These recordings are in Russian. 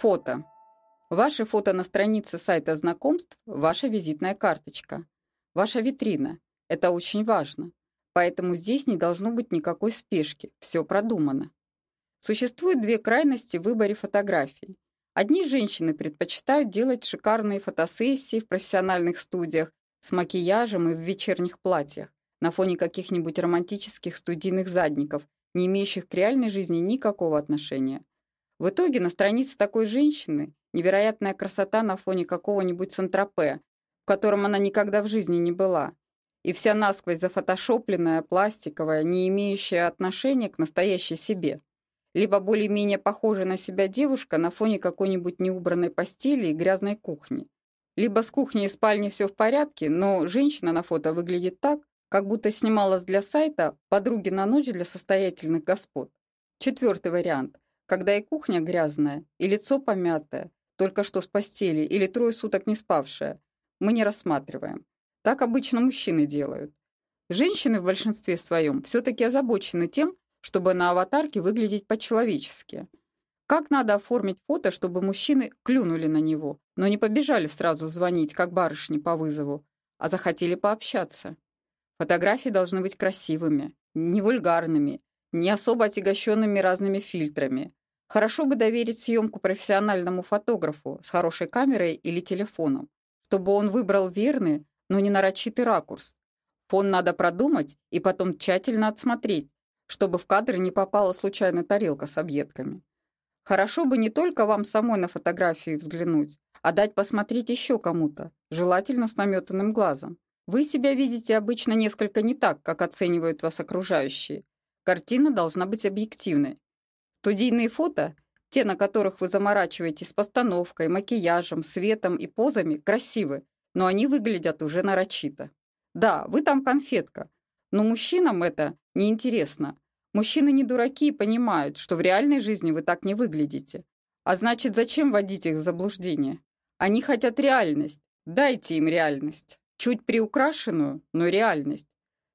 Фото. Ваше фото на странице сайта знакомств – ваша визитная карточка. Ваша витрина. Это очень важно. Поэтому здесь не должно быть никакой спешки. Все продумано. Существует две крайности в выборе фотографий. Одни женщины предпочитают делать шикарные фотосессии в профессиональных студиях с макияжем и в вечерних платьях на фоне каких-нибудь романтических студийных задников, не имеющих к реальной жизни никакого отношения. В итоге на странице такой женщины невероятная красота на фоне какого-нибудь Сантропе, в котором она никогда в жизни не была, и вся насквозь зафотошопленная, пластиковая, не имеющая отношения к настоящей себе. Либо более-менее похожая на себя девушка на фоне какой-нибудь неубранной постели и грязной кухни. Либо с кухней и спальней все в порядке, но женщина на фото выглядит так, как будто снималась для сайта «Подруги на ночь для состоятельных господ». Четвертый вариант – когда и кухня грязная, и лицо помятое, только что с постели или трое суток не спавшая, мы не рассматриваем. Так обычно мужчины делают. Женщины в большинстве своем все-таки озабочены тем, чтобы на аватарке выглядеть по-человечески. Как надо оформить фото, чтобы мужчины клюнули на него, но не побежали сразу звонить, как барышни по вызову, а захотели пообщаться? Фотографии должны быть красивыми, не вульгарными, не особо отягощенными разными фильтрами, Хорошо бы доверить съемку профессиональному фотографу с хорошей камерой или телефоном, чтобы он выбрал верный, но не нарочитый ракурс. Фон надо продумать и потом тщательно отсмотреть, чтобы в кадр не попала случайно тарелка с объедками. Хорошо бы не только вам самой на фотографии взглянуть, а дать посмотреть еще кому-то, желательно с наметанным глазом. Вы себя видите обычно несколько не так, как оценивают вас окружающие. Картина должна быть объективной, Студийные фото, те, на которых вы заморачиваетесь с постановкой, макияжем, светом и позами, красивы, но они выглядят уже нарочито. Да, вы там конфетка, но мужчинам это неинтересно. Мужчины не дураки и понимают, что в реальной жизни вы так не выглядите. А значит, зачем вводить их в заблуждение? Они хотят реальность. Дайте им реальность. Чуть приукрашенную, но реальность.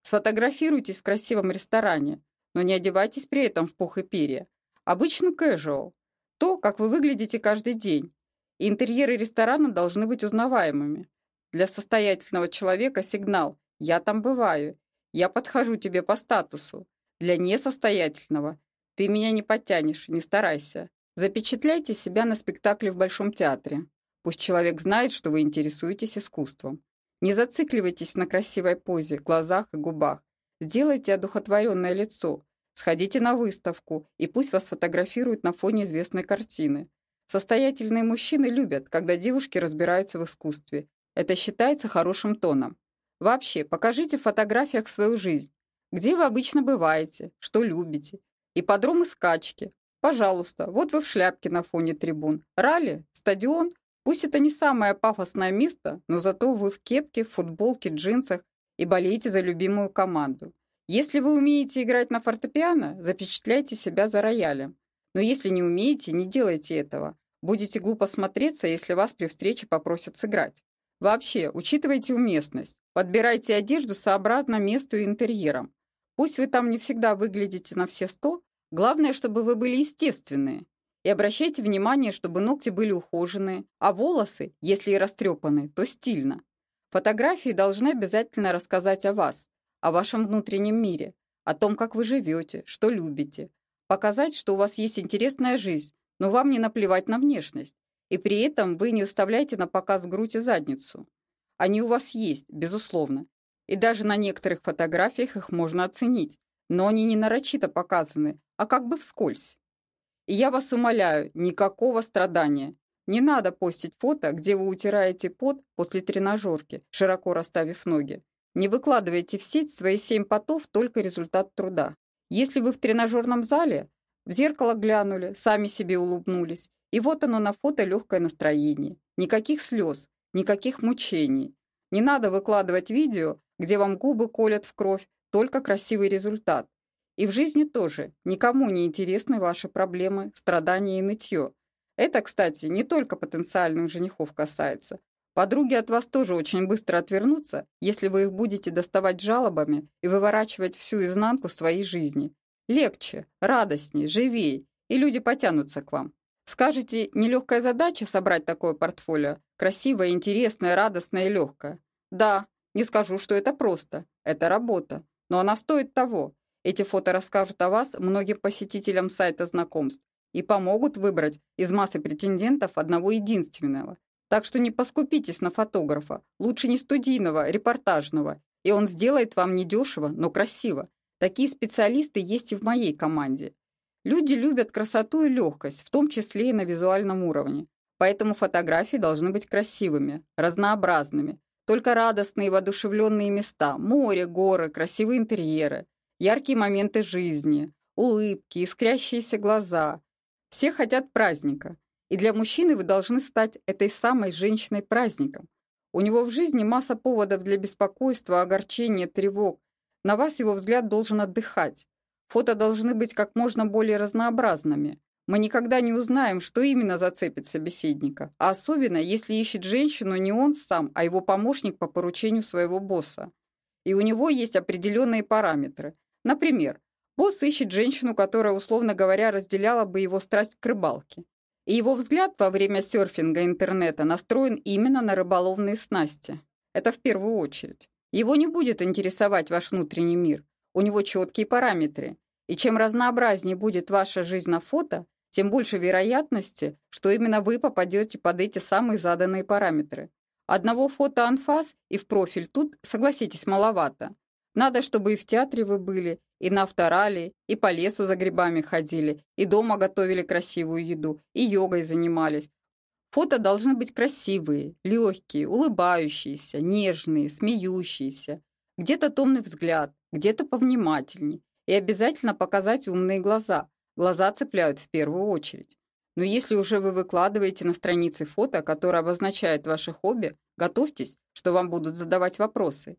Сфотографируйтесь в красивом ресторане, но не одевайтесь при этом в пух и перья. Обычно casual. То, как вы выглядите каждый день. И интерьеры ресторана должны быть узнаваемыми. Для состоятельного человека сигнал «я там бываю», «я подхожу тебе по статусу». Для несостоятельного «ты меня не подтянешь, не старайся». Запечатляйте себя на спектакле в Большом театре. Пусть человек знает, что вы интересуетесь искусством. Не зацикливайтесь на красивой позе, глазах и губах. Сделайте одухотворенное лицо, Сходите на выставку, и пусть вас фотографируют на фоне известной картины. Состоятельные мужчины любят, когда девушки разбираются в искусстве. Это считается хорошим тоном. Вообще, покажите в фотографиях свою жизнь. Где вы обычно бываете, что любите. И подромы скачки. Пожалуйста, вот вы в шляпке на фоне трибун. Ралли, стадион. Пусть это не самое пафосное место, но зато вы в кепке, в футболке, джинсах и болеете за любимую команду. Если вы умеете играть на фортепиано, запечатляйте себя за роялем. Но если не умеете, не делайте этого. Будете глупо смотреться, если вас при встрече попросят сыграть. Вообще, учитывайте уместность. Подбирайте одежду сообразно месту и интерьерам. Пусть вы там не всегда выглядите на все сто, главное, чтобы вы были естественные. И обращайте внимание, чтобы ногти были ухоженные, а волосы, если и растрепаны, то стильно. Фотографии должны обязательно рассказать о вас, о вашем внутреннем мире, о том, как вы живете, что любите. Показать, что у вас есть интересная жизнь, но вам не наплевать на внешность. И при этом вы не выставляете на показ грудь и задницу. Они у вас есть, безусловно. И даже на некоторых фотографиях их можно оценить. Но они не нарочито показаны, а как бы вскользь. И я вас умоляю, никакого страдания. Не надо постить фото, где вы утираете пот после тренажерки, широко расставив ноги. Не выкладывайте в сеть свои семь потов, только результат труда. Если вы в тренажерном зале, в зеркало глянули, сами себе улыбнулись, и вот оно на фото легкое настроение. Никаких слез, никаких мучений. Не надо выкладывать видео, где вам губы колят в кровь, только красивый результат. И в жизни тоже никому не интересны ваши проблемы, страдания и нытье. Это, кстати, не только потенциальных женихов касается. Подруги от вас тоже очень быстро отвернутся, если вы их будете доставать жалобами и выворачивать всю изнанку своей жизни. Легче, радостней, живей, и люди потянутся к вам. Скажете, нелегкая задача собрать такое портфолио? Красивое, интересное, радостное и легкое. Да, не скажу, что это просто. Это работа. Но она стоит того. Эти фото расскажут о вас многим посетителям сайта знакомств и помогут выбрать из массы претендентов одного единственного. Так что не поскупитесь на фотографа, лучше не студийного, репортажного, и он сделает вам недешево, но красиво. Такие специалисты есть и в моей команде. Люди любят красоту и легкость, в том числе и на визуальном уровне. Поэтому фотографии должны быть красивыми, разнообразными. Только радостные воодушевленные места, море, горы, красивые интерьеры, яркие моменты жизни, улыбки, искрящиеся глаза. Все хотят праздника. И для мужчины вы должны стать этой самой женщиной-праздником. У него в жизни масса поводов для беспокойства, огорчения, тревог. На вас его взгляд должен отдыхать. Фото должны быть как можно более разнообразными. Мы никогда не узнаем, что именно зацепит собеседника, а особенно, если ищет женщину не он сам, а его помощник по поручению своего босса. И у него есть определенные параметры. Например, босс ищет женщину, которая, условно говоря, разделяла бы его страсть к рыбалке. И его взгляд во время серфинга интернета настроен именно на рыболовные снасти. Это в первую очередь. Его не будет интересовать ваш внутренний мир. У него четкие параметры. И чем разнообразнее будет ваша жизнь на фото, тем больше вероятности, что именно вы попадете под эти самые заданные параметры. Одного фото анфас и в профиль тут, согласитесь, маловато. Надо, чтобы и в театре вы были, и на авторале, и по лесу за грибами ходили, и дома готовили красивую еду, и йогой занимались. Фото должны быть красивые, легкие, улыбающиеся, нежные, смеющиеся. Где-то томный взгляд, где-то повнимательней, и обязательно показать умные глаза. Глаза цепляют в первую очередь. Но если уже вы выкладываете на странице фото, которое обозначает ваше хобби, готовьтесь, что вам будут задавать вопросы.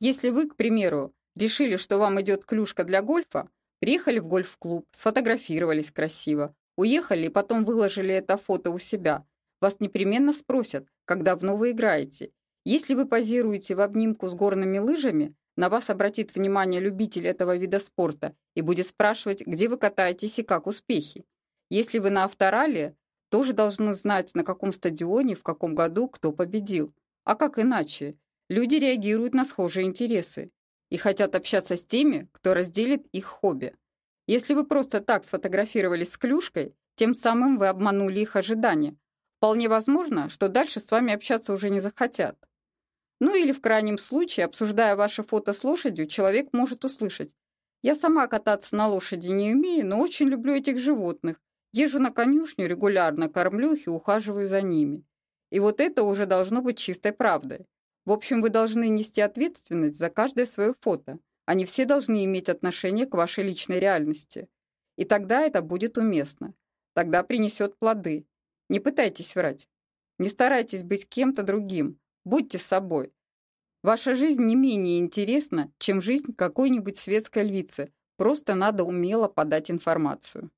Если вы, к примеру, решили, что вам идет клюшка для гольфа, приехали в гольф-клуб, сфотографировались красиво, уехали и потом выложили это фото у себя, вас непременно спросят, как давно вы играете. Если вы позируете в обнимку с горными лыжами, на вас обратит внимание любитель этого вида спорта и будет спрашивать, где вы катаетесь и как успехи. Если вы на авторале, тоже должны знать, на каком стадионе, в каком году, кто победил. А как иначе? Люди реагируют на схожие интересы и хотят общаться с теми, кто разделит их хобби. Если вы просто так сфотографировались с клюшкой, тем самым вы обманули их ожидания. Вполне возможно, что дальше с вами общаться уже не захотят. Ну или в крайнем случае, обсуждая ваше фото с лошадью, человек может услышать. Я сама кататься на лошади не умею, но очень люблю этих животных. Езжу на конюшню регулярно, кормлю их и ухаживаю за ними. И вот это уже должно быть чистой правдой. В общем, вы должны нести ответственность за каждое свое фото. Они все должны иметь отношение к вашей личной реальности. И тогда это будет уместно. Тогда принесет плоды. Не пытайтесь врать. Не старайтесь быть кем-то другим. Будьте собой. Ваша жизнь не менее интересна, чем жизнь какой-нибудь светской львицы. Просто надо умело подать информацию.